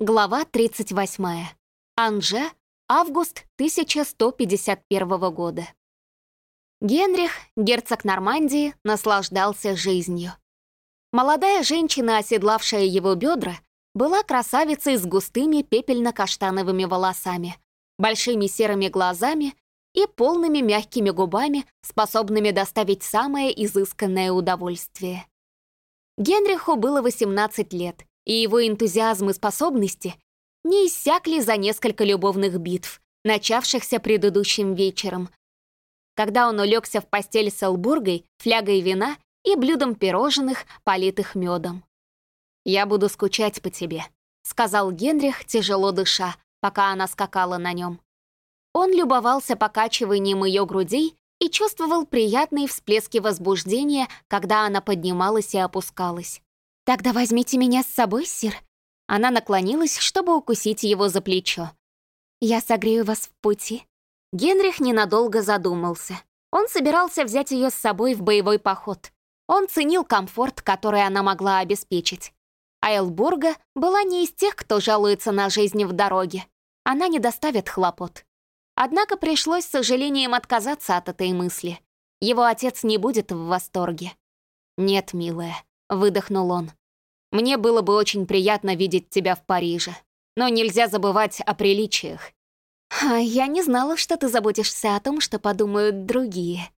Глава 38. Анже, август 1151 года. Генрих, герцог Нормандии, наслаждался жизнью. Молодая женщина, оседлавшая его бедра, была красавицей с густыми пепельно-каштановыми волосами, большими серыми глазами и полными мягкими губами, способными доставить самое изысканное удовольствие. Генриху было 18 лет, и его энтузиазм и способности не иссякли за несколько любовных битв, начавшихся предыдущим вечером, когда он улегся в постель с Элбургой, флягой вина и блюдом пирожных, политых медом. «Я буду скучать по тебе», — сказал Генрих, тяжело дыша, пока она скакала на нем. Он любовался покачиванием ее грудей и чувствовал приятные всплески возбуждения, когда она поднималась и опускалась. «Тогда возьмите меня с собой, сир». Она наклонилась, чтобы укусить его за плечо. «Я согрею вас в пути». Генрих ненадолго задумался. Он собирался взять ее с собой в боевой поход. Он ценил комфорт, который она могла обеспечить. А Элбурга была не из тех, кто жалуется на жизнь в дороге. Она не доставит хлопот. Однако пришлось с сожалением отказаться от этой мысли. Его отец не будет в восторге. «Нет, милая», — выдохнул он. Мне было бы очень приятно видеть тебя в Париже. Но нельзя забывать о приличиях. А я не знала, что ты заботишься о том, что подумают другие.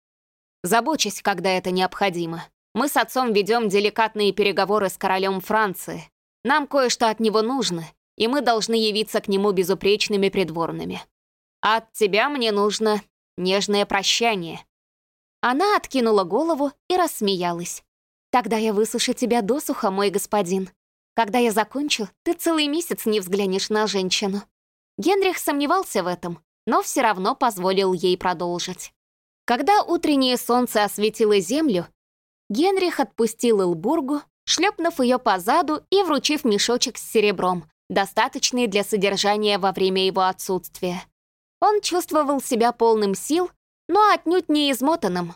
Забочусь, когда это необходимо. Мы с отцом ведем деликатные переговоры с королем Франции. Нам кое-что от него нужно, и мы должны явиться к нему безупречными придворными. от тебя мне нужно нежное прощание». Она откинула голову и рассмеялась. Тогда я высушу тебя досуха, мой господин. Когда я закончу, ты целый месяц не взглянешь на женщину». Генрих сомневался в этом, но все равно позволил ей продолжить. Когда утреннее солнце осветило землю, Генрих отпустил Илбургу, шлепнув ее по заду и вручив мешочек с серебром, достаточный для содержания во время его отсутствия. Он чувствовал себя полным сил, но отнюдь не измотанным.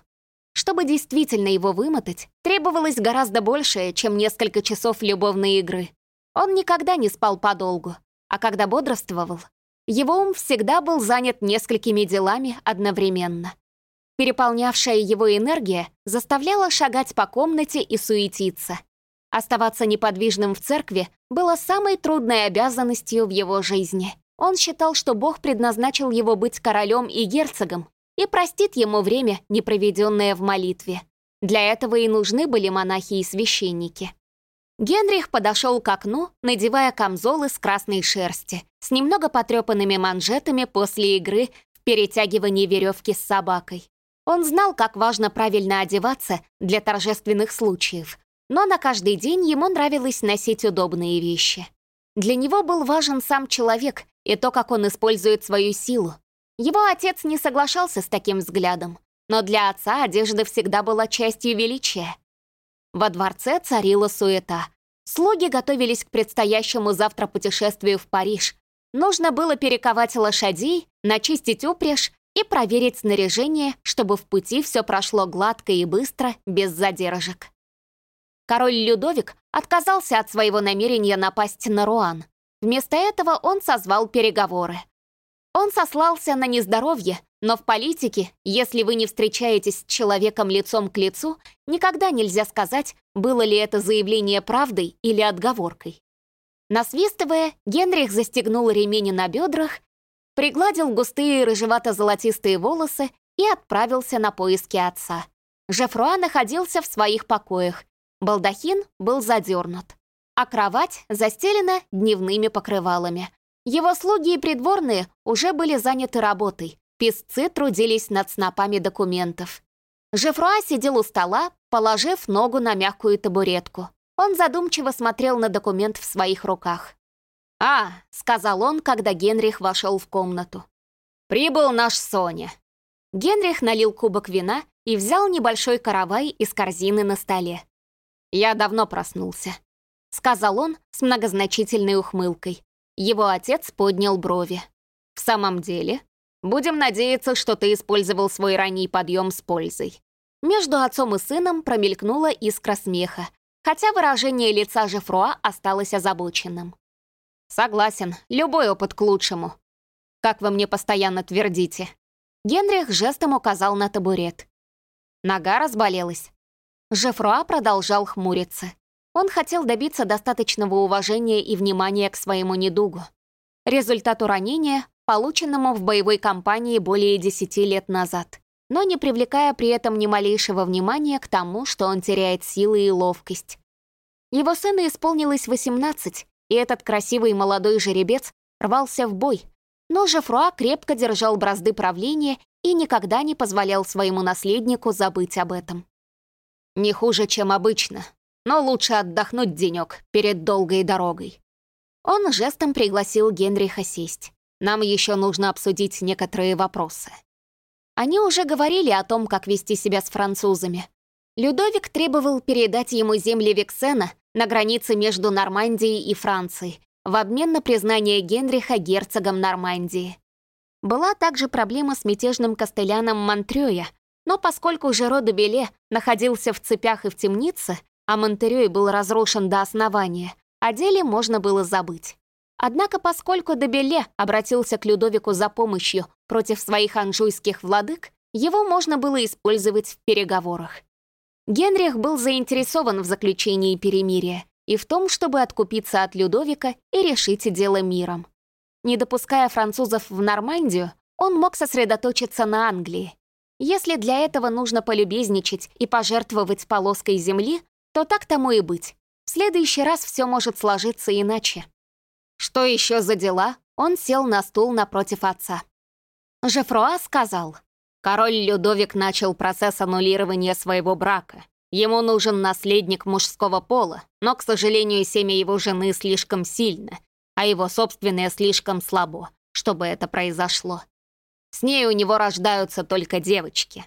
Чтобы действительно его вымотать, требовалось гораздо большее, чем несколько часов любовной игры. Он никогда не спал подолгу, а когда бодрствовал, его ум всегда был занят несколькими делами одновременно. Переполнявшая его энергия заставляла шагать по комнате и суетиться. Оставаться неподвижным в церкви было самой трудной обязанностью в его жизни. Он считал, что Бог предназначил его быть королем и герцогом, и простит ему время, не проведенное в молитве. Для этого и нужны были монахи и священники. Генрих подошел к окну, надевая камзол из красной шерсти, с немного потрепанными манжетами после игры в перетягивании веревки с собакой. Он знал, как важно правильно одеваться для торжественных случаев, но на каждый день ему нравилось носить удобные вещи. Для него был важен сам человек и то, как он использует свою силу, его отец не соглашался с таким взглядом, но для отца одежда всегда была частью величия. Во дворце царила суета. Слуги готовились к предстоящему завтра путешествию в Париж. Нужно было перековать лошадей, начистить упряжь и проверить снаряжение, чтобы в пути все прошло гладко и быстро, без задержек. Король Людовик отказался от своего намерения напасть на Руан. Вместо этого он созвал переговоры. Он сослался на нездоровье, но в политике, если вы не встречаетесь с человеком лицом к лицу, никогда нельзя сказать, было ли это заявление правдой или отговоркой. Насвистывая, Генрих застегнул ремень на бедрах, пригладил густые рыжевато-золотистые волосы и отправился на поиски отца. Жефруа находился в своих покоях. Балдахин был задернут, а кровать застелена дневными покрывалами, его слуги и придворные уже были заняты работой. Песцы трудились над снопами документов. Жефруа сидел у стола, положив ногу на мягкую табуретку. Он задумчиво смотрел на документ в своих руках. «А», — сказал он, когда Генрих вошел в комнату. «Прибыл наш Соня». Генрих налил кубок вина и взял небольшой каравай из корзины на столе. «Я давно проснулся», — сказал он с многозначительной ухмылкой. Его отец поднял брови. «В самом деле? Будем надеяться, что ты использовал свой ранний подъем с пользой». Между отцом и сыном промелькнула искра смеха, хотя выражение лица Жефруа осталось озабоченным. Согласен, любой опыт к лучшему. Как вы мне постоянно твердите. Генрих жестом указал на табурет. Нога разболелась. Жефруа продолжал хмуриться. Он хотел добиться достаточного уважения и внимания к своему недугу. Результату ранения, полученному в боевой кампании более 10 лет назад, но не привлекая при этом ни малейшего внимания к тому, что он теряет силы и ловкость. Его сыну исполнилось 18, и этот красивый молодой жеребец рвался в бой, но Жефруа крепко держал бразды правления и никогда не позволял своему наследнику забыть об этом. «Не хуже, чем обычно, но лучше отдохнуть денек перед долгой дорогой», он жестом пригласил Генриха сесть. Нам еще нужно обсудить некоторые вопросы. Они уже говорили о том, как вести себя с французами. Людовик требовал передать ему земли Виксена на границе между Нормандией и Францией в обмен на признание Генриха герцогом Нормандии. Была также проблема с мятежным костыляном Монтрёя, но поскольку Жеро де Беле находился в цепях и в темнице, а Монтерёй был разрушен до основания, о деле можно было забыть. Однако, поскольку Дебеле обратился к Людовику за помощью против своих анжуйских владык, его можно было использовать в переговорах. Генрих был заинтересован в заключении перемирия и в том, чтобы откупиться от Людовика и решить дело миром. Не допуская французов в Нормандию, он мог сосредоточиться на Англии. Если для этого нужно полюбезничать и пожертвовать полоской земли, то так тому и быть. В следующий раз все может сложиться иначе. Что еще за дела? Он сел на стул напротив отца. Жефруа сказал, король Людовик начал процесс аннулирования своего брака. Ему нужен наследник мужского пола, но, к сожалению, семя его жены слишком сильно, а его собственное слишком слабо, чтобы это произошло. С ней у него рождаются только девочки.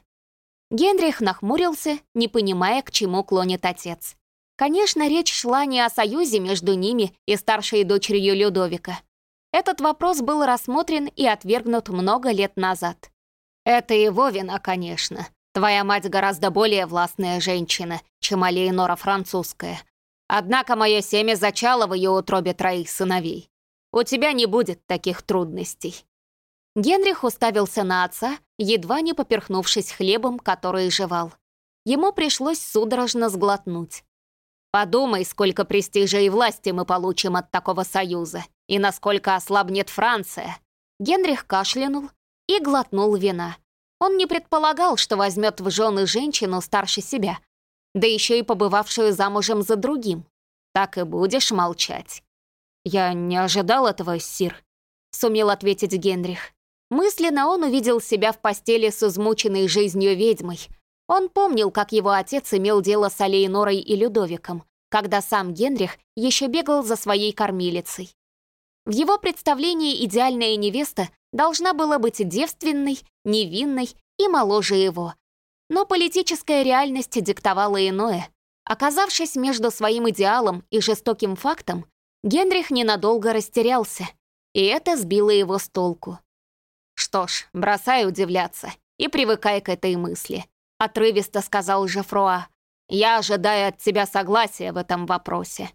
Генрих нахмурился, не понимая, к чему клонит отец. Конечно, речь шла не о союзе между ними и старшей дочерью Людовика. Этот вопрос был рассмотрен и отвергнут много лет назад. Это его вина, конечно. Твоя мать гораздо более властная женщина, чем Алейнора французская. Однако мое семя зачало в ее утробе троих сыновей. У тебя не будет таких трудностей. Генрих уставился на отца, едва не поперхнувшись хлебом, который жевал. Ему пришлось судорожно сглотнуть. Подумай, сколько престижа и власти мы получим от такого союза, и насколько ослабнет Франция». Генрих кашлянул и глотнул вина. Он не предполагал, что возьмет в жены женщину старше себя, да еще и побывавшую замужем за другим. Так и будешь молчать. «Я не ожидал этого, Сир», — сумел ответить Генрих. Мысленно он увидел себя в постели с измученной жизнью ведьмой, он помнил, как его отец имел дело с Алейнорой и Людовиком, когда сам Генрих еще бегал за своей кормилицей. В его представлении идеальная невеста должна была быть девственной, невинной и моложе его. Но политическая реальность диктовала иное. Оказавшись между своим идеалом и жестоким фактом, Генрих ненадолго растерялся, и это сбило его с толку. Что ж, бросай удивляться и привыкай к этой мысли. — отрывисто сказал Жефруа. «Я ожидаю от тебя согласия в этом вопросе».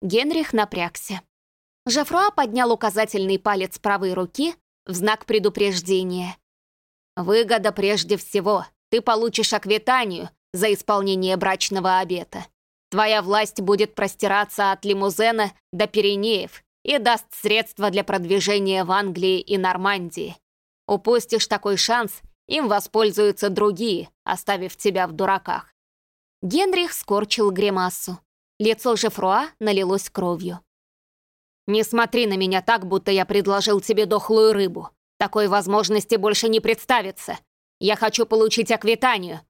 Генрих напрягся. Жефруа поднял указательный палец правой руки в знак предупреждения. «Выгода прежде всего. Ты получишь аквитанию за исполнение брачного обета. Твоя власть будет простираться от Лимузена до Пиренеев и даст средства для продвижения в Англии и Нормандии. Упустишь такой шанс, им воспользуются другие, оставив тебя в дураках». Генрих скорчил гримасу. Лицо Жефруа налилось кровью. «Не смотри на меня так, будто я предложил тебе дохлую рыбу. Такой возможности больше не представится. Я хочу получить аквитанию.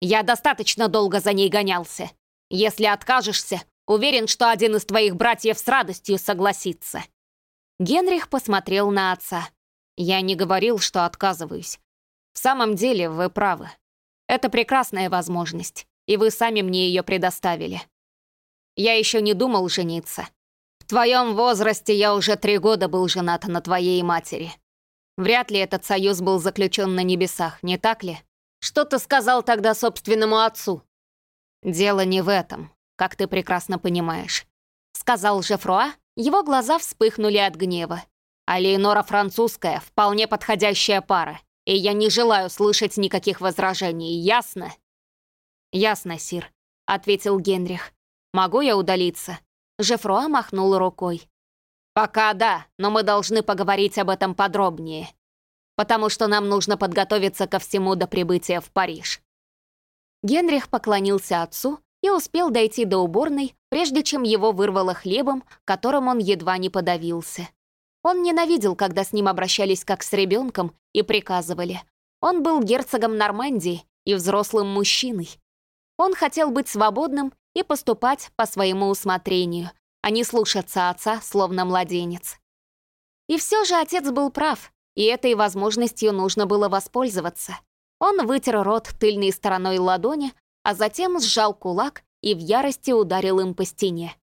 Я достаточно долго за ней гонялся. Если откажешься, уверен, что один из твоих братьев с радостью согласится». Генрих посмотрел на отца. «Я не говорил, что отказываюсь. В самом деле, вы правы. Это прекрасная возможность, и вы сами мне ее предоставили. Я еще не думал жениться. В твоем возрасте я уже три года был женат на твоей матери. Вряд ли этот союз был заключен на небесах, не так ли? Что ты сказал тогда собственному отцу? Дело не в этом, как ты прекрасно понимаешь. Сказал Жефруа, Его глаза вспыхнули от гнева. А Леонора французская — вполне подходящая пара, и я не желаю слышать никаких возражений, ясно?» «Ясно, Сир», — ответил Генрих. «Могу я удалиться?» Жефруа махнул рукой. «Пока да, но мы должны поговорить об этом подробнее, потому что нам нужно подготовиться ко всему до прибытия в Париж». Генрих поклонился отцу и успел дойти до уборной, прежде чем его вырвало хлебом, которым он едва не подавился. Он ненавидел, когда с ним обращались как с ребенком и приказывали. Он был герцогом Нормандии и взрослым мужчиной. Он хотел быть свободным и поступать по своему усмотрению, а не слушаться отца, словно младенец. И все же отец был прав, и этой возможностью нужно было воспользоваться. Он вытер рот тыльной стороной ладони, а затем сжал кулак и в ярости ударил им по стене.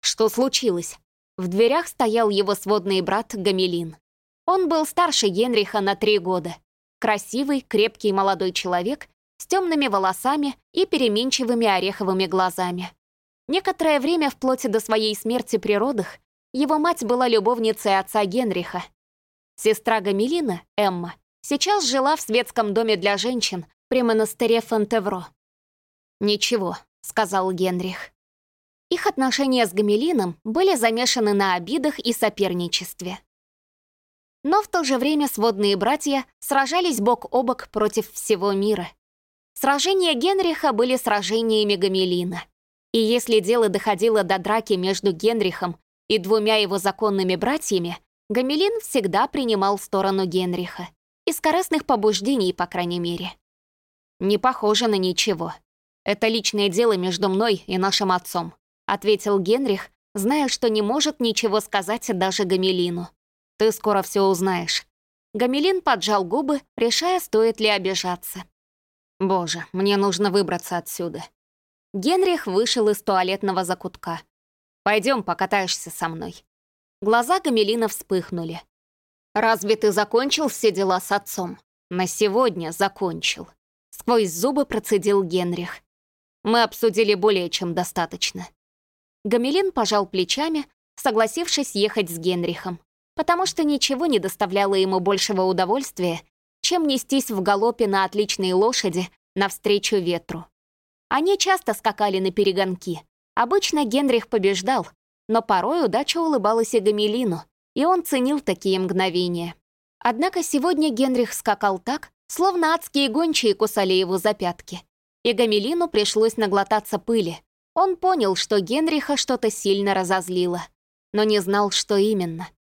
Что случилось? В дверях стоял его сводный брат Гамелин. Он был старше Генриха на три года. Красивый, крепкий молодой человек с темными волосами и переменчивыми ореховыми глазами. Некоторое время вплоть до своей смерти при родах его мать была любовницей отца Генриха. Сестра Гамелина, Эмма, сейчас жила в светском доме для женщин при монастыре Фонтевро. «Ничего», — сказал Генрих. Их отношения с Гамелином были замешаны на обидах и соперничестве. Но в то же время сводные братья сражались бок о бок против всего мира. Сражения Генриха были сражениями Гамелина. И если дело доходило до драки между Генрихом и двумя его законными братьями, Гамелин всегда принимал сторону Генриха. Из корыстных побуждений, по крайней мере. «Не похоже на ничего. Это личное дело между мной и нашим отцом», ответил Генрих, зная, что не может ничего сказать даже Гамелину. «Ты скоро все узнаешь». Гамелин поджал губы, решая, стоит ли обижаться. «Боже, мне нужно выбраться отсюда». Генрих вышел из туалетного закутка. Пойдем, покатаешься со мной». Глаза Гамелина вспыхнули. «Разве ты закончил все дела с отцом?» «На сегодня закончил», Сквозь зубы процедил Генрих. Мы обсудили более чем достаточно. Гамелин пожал плечами, согласившись ехать с Генрихом, потому что ничего не доставляло ему большего удовольствия, чем нестись в галопе на отличной лошади навстречу ветру. Они часто скакали на перегонки. Обычно Генрих побеждал, но порой удача улыбалась и Гамелину, и он ценил такие мгновения. Однако сегодня Генрих скакал так, Словно адские гончие кусали его за пятки. И Гамелину пришлось наглотаться пыли. Он понял, что Генриха что-то сильно разозлило, но не знал, что именно —